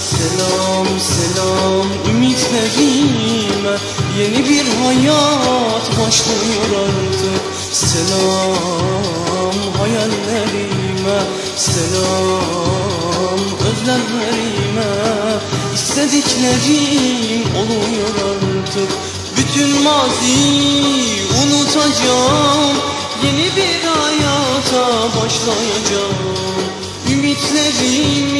Selam selam ümitlerime. Yeni bir hayat başlıyor artık. Selam hayallerime. Selam özlemlerime. İstediklerim oluyor artık. Bütün maziyi unutacağım. Yeni bir hayata başlayacağım. Ümitlerimi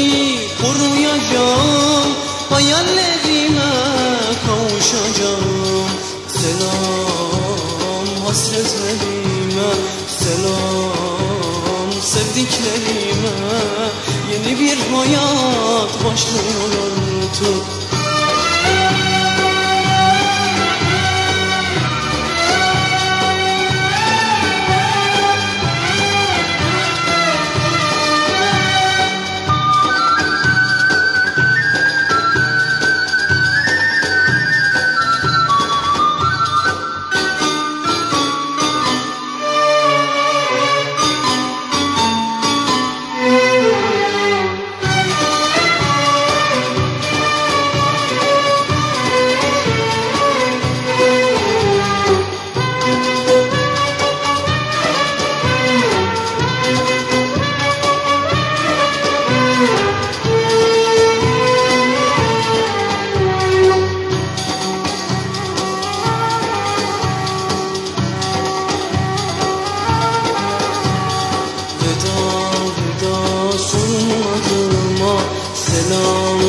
hasretlerime Selam sevdiklerime Yeni bir hayat başlıyor. Artık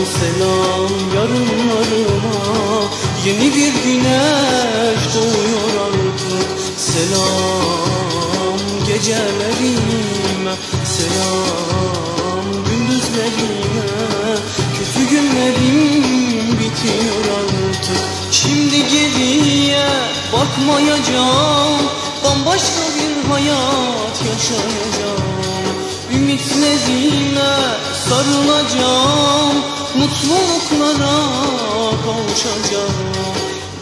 Selam yarınlarıma Yeni bir güneş doğuyor artık. Selam gecelerime Selam gündüzlerime. Kötü günlerim bitiyor artık. Şimdi geriye bakmayacağım. Bambaşka bir hayat yaşayacağım. Ümitlerime sarılacağım Mutluluklara kavuşacağım.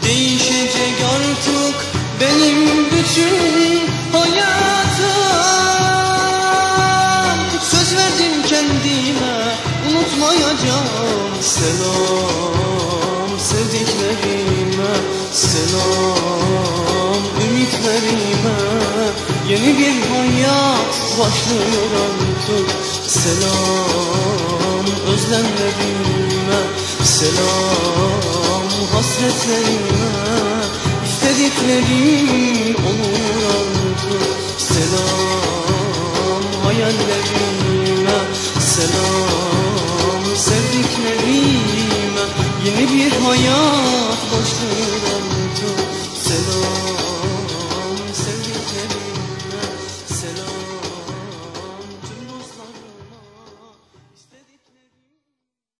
Değişecek artık benim bütün hayatım. Söz verdim kendime unutmayacağım. Selam sevdiklerime Selam ümitlerime. Yeni bir hayat başlıyor artık. Selam özlemlerime Selam hasretlerime İstediklerim olur artık Selam hayallerime Selam sevdiklerime Yeni bir hayat